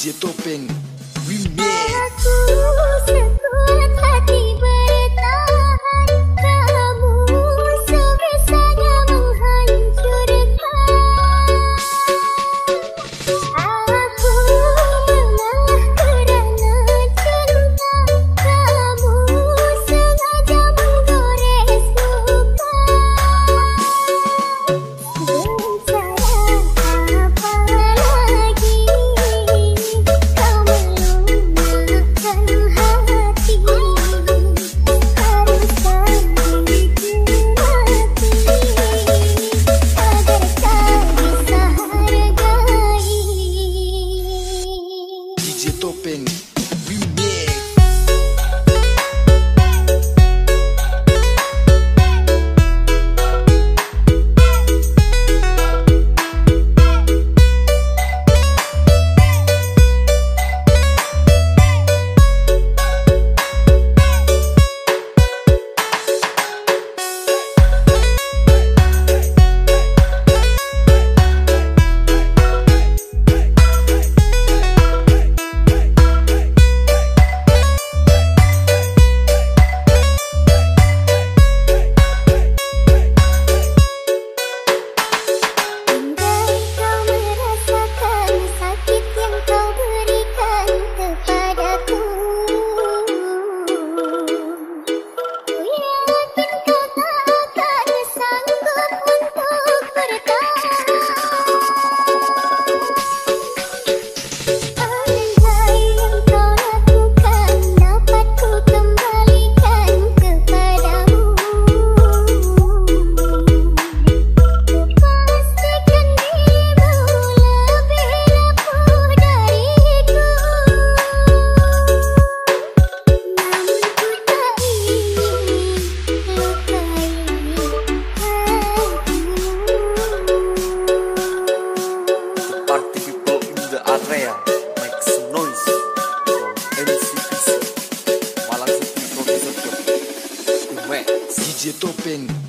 DJ you doping.